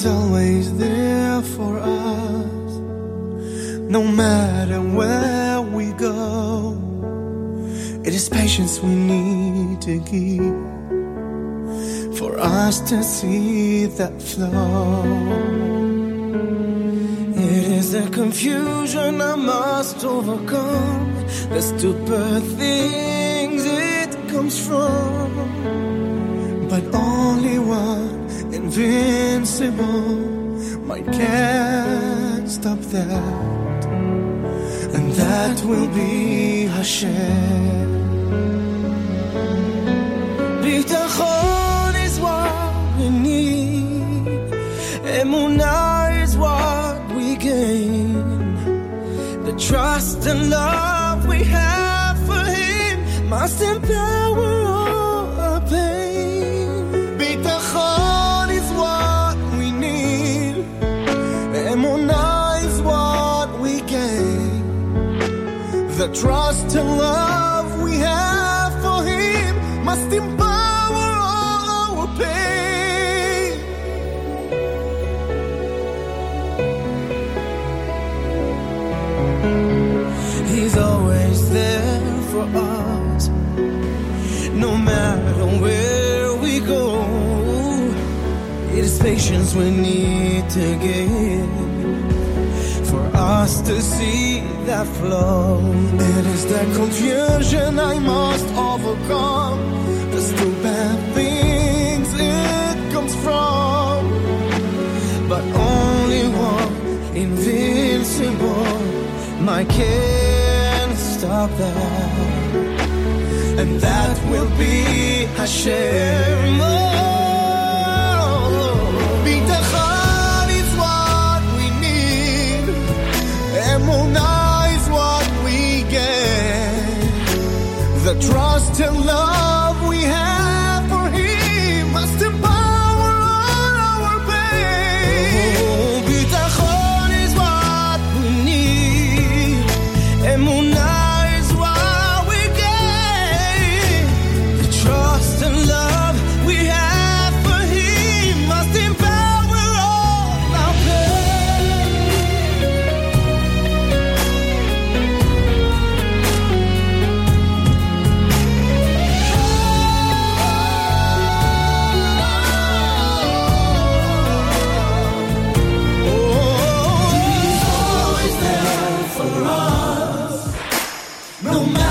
is always there for us, no matter where we go. It is patience we need to keep for us to see that flow. It is the confusion I must overcome, the stupid things it comes from, but only one envision invincible might can't stop that, and that will be Hashem. Bitachon is what we need. Emunah is what we gain. The trust and love we have for Him must empower The trust and love we have for Him must empower all our pain. He's always there for us, no matter where we go. It is patience we need to gain us to see that flow. It is the confusion I must overcome, the stupid things it comes from, but only one invincible might can't stop that, and that will be Hashem. Oh, The trust and love No matter